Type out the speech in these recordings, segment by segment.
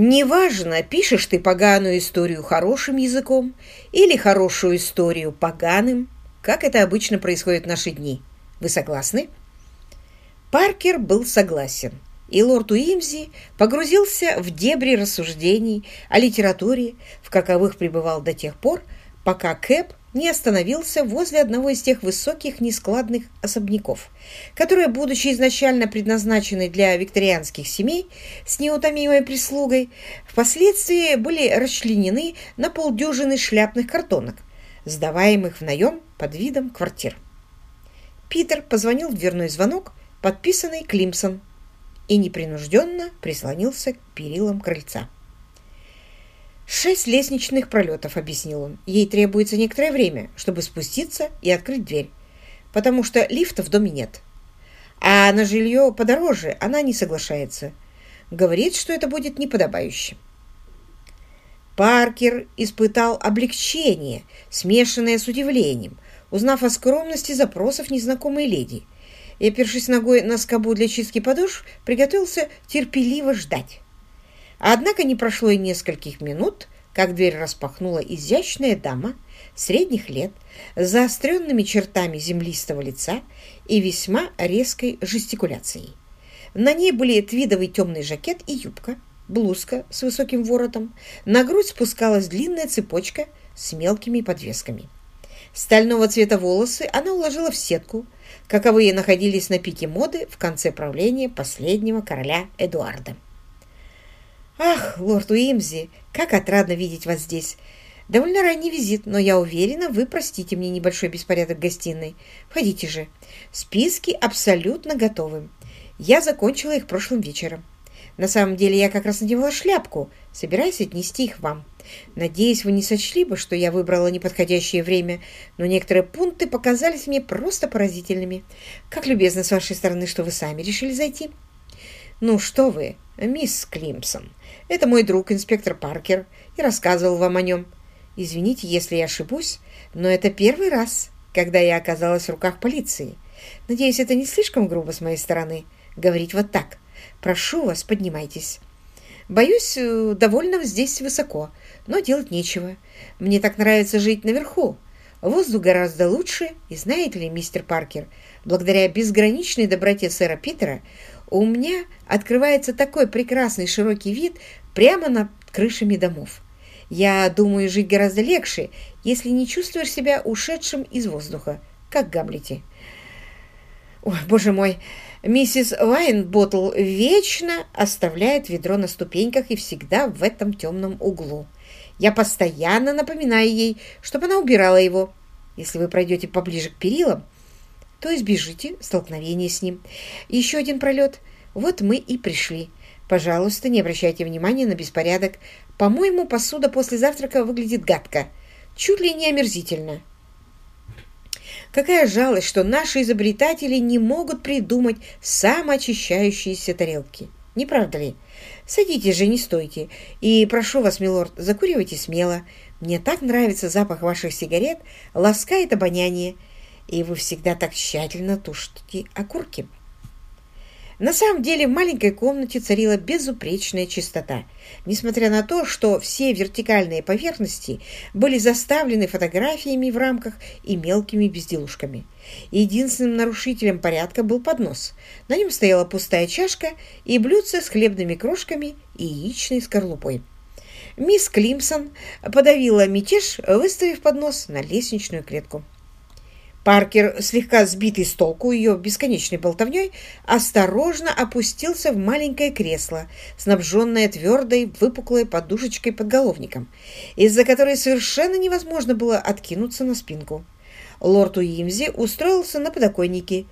Неважно, пишешь ты поганую историю хорошим языком или хорошую историю поганым, как это обычно происходит в наши дни. Вы согласны? Паркер был согласен, и лорд Уимзи погрузился в дебри рассуждений о литературе, в каковых пребывал до тех пор, пока Кэп не остановился возле одного из тех высоких нескладных особняков, которые, будучи изначально предназначены для викторианских семей с неутомимой прислугой, впоследствии были расчленены на полдюжины шляпных картонок, сдаваемых в наем под видом квартир. Питер позвонил в дверной звонок, подписанный Климсон, и непринужденно прислонился к перилам крыльца. «Шесть лестничных пролетов», — объяснил он. «Ей требуется некоторое время, чтобы спуститься и открыть дверь, потому что лифта в доме нет. А на жилье подороже она не соглашается. Говорит, что это будет неподобающе». Паркер испытал облегчение, смешанное с удивлением, узнав о скромности запросов незнакомой леди, и, опершись ногой на скобу для чистки подошв, приготовился терпеливо ждать. Однако не прошло и нескольких минут, как дверь распахнула изящная дама средних лет с заостренными чертами землистого лица и весьма резкой жестикуляцией. На ней были твидовый темный жакет и юбка, блузка с высоким воротом, на грудь спускалась длинная цепочка с мелкими подвесками. Стального цвета волосы она уложила в сетку, каковые находились на пике моды в конце правления последнего короля Эдуарда. «Ах, лорд Уимзи, как отрадно видеть вас здесь! Довольно ранний визит, но я уверена, вы простите мне небольшой беспорядок в гостиной. Входите же. Списки абсолютно готовы. Я закончила их прошлым вечером. На самом деле я как раз надевала шляпку, собираясь отнести их вам. Надеюсь, вы не сочли бы, что я выбрала неподходящее время, но некоторые пункты показались мне просто поразительными. Как любезно с вашей стороны, что вы сами решили зайти. Ну что вы, мисс Климсон, это мой друг, инспектор Паркер, и рассказывал вам о нем. Извините, если я ошибусь, но это первый раз, когда я оказалась в руках полиции. Надеюсь, это не слишком грубо с моей стороны говорить вот так – Прошу вас, поднимайтесь. Боюсь, э, довольно здесь высоко, но делать нечего. Мне так нравится жить наверху. Воздух гораздо лучше, и знаете ли, мистер Паркер, благодаря безграничной доброте сэра Питера у меня открывается такой прекрасный широкий вид прямо над крышами домов. Я думаю, жить гораздо легче, если не чувствуешь себя ушедшим из воздуха, как Гамлете. Ой, боже мой, Миссис Вайнботл вечно оставляет ведро на ступеньках и всегда в этом темном углу. Я постоянно напоминаю ей, чтобы она убирала его. Если вы пройдете поближе к перилам, то избежите столкновения с ним. Еще один пролет. Вот мы и пришли. Пожалуйста, не обращайте внимания на беспорядок. По-моему, посуда после завтрака выглядит гадко. Чуть ли не омерзительно. Какая жалость, что наши изобретатели не могут придумать самоочищающиеся тарелки. Не правда ли? Садитесь же, не стойте. И прошу вас, милорд, закуривайте смело. Мне так нравится запах ваших сигарет, ласкает обоняние. И вы всегда так тщательно тушите окурки. На самом деле в маленькой комнате царила безупречная чистота, несмотря на то, что все вертикальные поверхности были заставлены фотографиями в рамках и мелкими безделушками. Единственным нарушителем порядка был поднос. На нем стояла пустая чашка и блюдце с хлебными крошками и яичной скорлупой. Мисс Климсон подавила мятеж, выставив поднос на лестничную клетку. Паркер, слегка сбитый с толку ее бесконечной болтовней, осторожно опустился в маленькое кресло, снабженное твердой выпуклой подушечкой подголовником, из-за которой совершенно невозможно было откинуться на спинку. Лорд Уимзи устроился на подоконнике,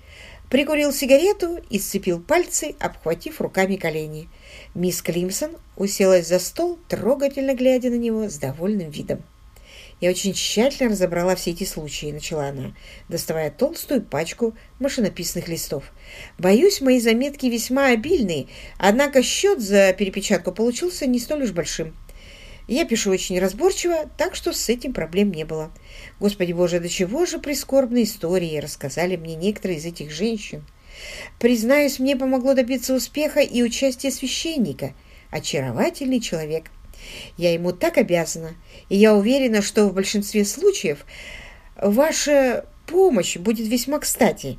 прикурил сигарету и сцепил пальцы, обхватив руками колени. Мисс Климсон уселась за стол, трогательно глядя на него с довольным видом. Я очень тщательно разобрала все эти случаи, начала она, доставая толстую пачку машинописных листов. Боюсь, мои заметки весьма обильные, однако счет за перепечатку получился не столь уж большим. Я пишу очень разборчиво, так что с этим проблем не было. Господи боже, до чего же прискорбные истории рассказали мне некоторые из этих женщин. Признаюсь, мне помогло добиться успеха и участия священника, очаровательный человек. Я ему так обязана, и я уверена, что в большинстве случаев ваша помощь будет весьма кстати.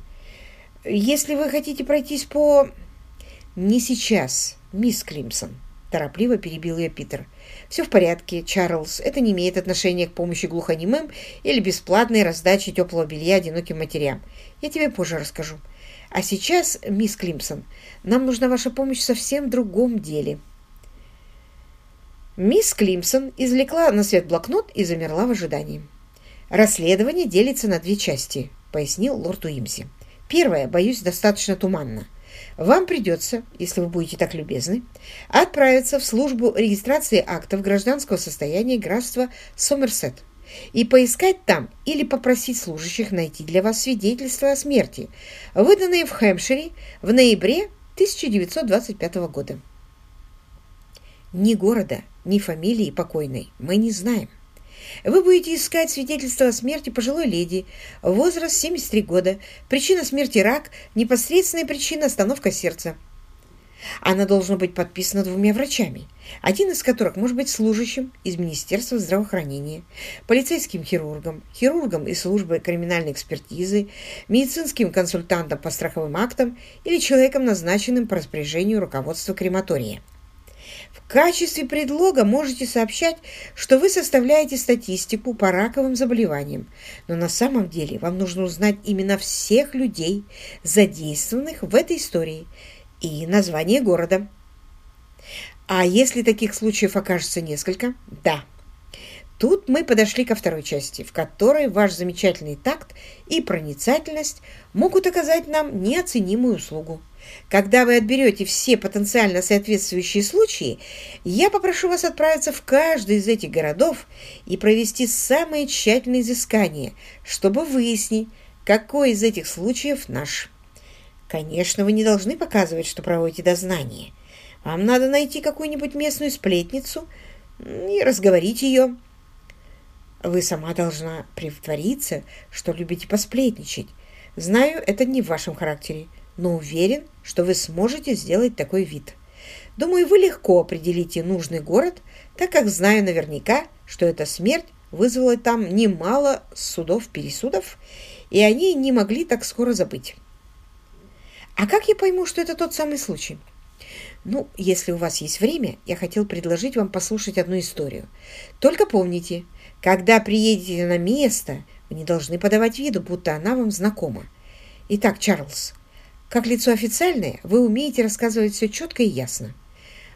Если вы хотите пройтись по... Не сейчас, мисс Климсон, торопливо перебил ее Питер. Все в порядке, Чарльз. Это не имеет отношения к помощи глухонемым или бесплатной раздаче теплого белья одиноким матерям. Я тебе позже расскажу. А сейчас, мисс Климсон, нам нужна ваша помощь в совсем другом деле. Мисс Климсон извлекла на свет блокнот и замерла в ожидании. «Расследование делится на две части», — пояснил лорд Уимси. «Первое, боюсь, достаточно туманно. Вам придется, если вы будете так любезны, отправиться в службу регистрации актов гражданского состояния графства Сомерсет и поискать там или попросить служащих найти для вас свидетельство о смерти, выданное в Хэмпшире в ноябре 1925 года. Ни города, ни фамилии покойной мы не знаем. Вы будете искать свидетельство о смерти пожилой леди, возраст 73 года, причина смерти рак, непосредственная причина остановка сердца. Она должна быть подписана двумя врачами, один из которых может быть служащим из Министерства здравоохранения, полицейским хирургом, хирургом из службы криминальной экспертизы, медицинским консультантом по страховым актам или человеком, назначенным по распоряжению руководства крематория. В качестве предлога можете сообщать, что вы составляете статистику по раковым заболеваниям, но на самом деле вам нужно узнать именно всех людей, задействованных в этой истории, и название города. А если таких случаев окажется несколько? Да. Тут мы подошли ко второй части, в которой ваш замечательный такт и проницательность могут оказать нам неоценимую услугу. Когда вы отберете все потенциально соответствующие случаи, я попрошу вас отправиться в каждый из этих городов и провести самые тщательные изыскания, чтобы выяснить, какой из этих случаев наш. Конечно, вы не должны показывать, что проводите дознание. Вам надо найти какую-нибудь местную сплетницу и разговорить ее. Вы сама должна притвориться, что любите посплетничать. Знаю, это не в вашем характере но уверен, что вы сможете сделать такой вид. Думаю, вы легко определите нужный город, так как знаю наверняка, что эта смерть вызвала там немало судов-пересудов, и они не могли так скоро забыть. А как я пойму, что это тот самый случай? Ну, если у вас есть время, я хотел предложить вам послушать одну историю. Только помните, когда приедете на место, вы не должны подавать виду, будто она вам знакома. Итак, Чарльз, как лицо официальное, вы умеете рассказывать все четко и ясно.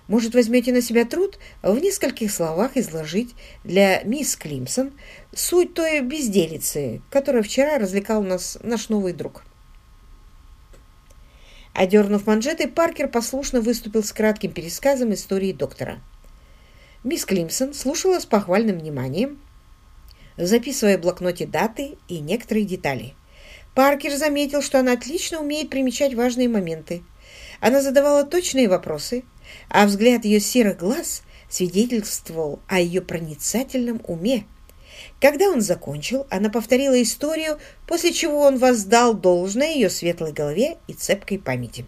Может, возьмете на себя труд в нескольких словах изложить для мисс Климсон суть той безделицы, которая вчера развлекал нас наш новый друг. Одернув манжеты, Паркер послушно выступил с кратким пересказом истории доктора. Мисс Климсон слушала с похвальным вниманием, записывая в блокноте даты и некоторые детали – Паркер заметил, что она отлично умеет примечать важные моменты. Она задавала точные вопросы, а взгляд ее серых глаз свидетельствовал о ее проницательном уме. Когда он закончил, она повторила историю, после чего он воздал должное ее светлой голове и цепкой памяти.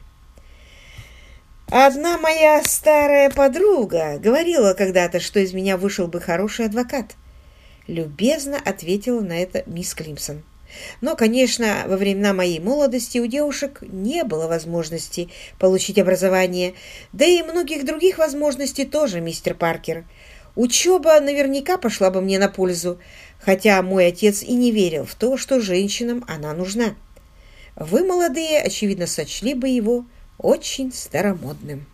«Одна моя старая подруга говорила когда-то, что из меня вышел бы хороший адвокат», — любезно ответила на это мисс Климсон. Но, конечно, во времена моей молодости у девушек не было возможности получить образование, да и многих других возможностей тоже, мистер Паркер. Учеба наверняка пошла бы мне на пользу, хотя мой отец и не верил в то, что женщинам она нужна. Вы, молодые, очевидно, сочли бы его очень старомодным.